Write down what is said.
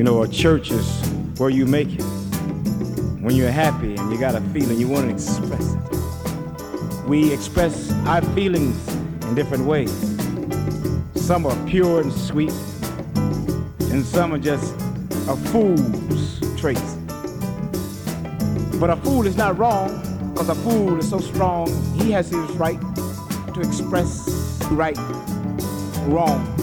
You know, a church is where you make it. When you're happy and you got a feeling, you want to express it. We express our feelings in different ways. Some are pure and sweet, and some are just a fool's traits. But a fool is not wrong, because a fool is so strong, he has his right to express right wrong.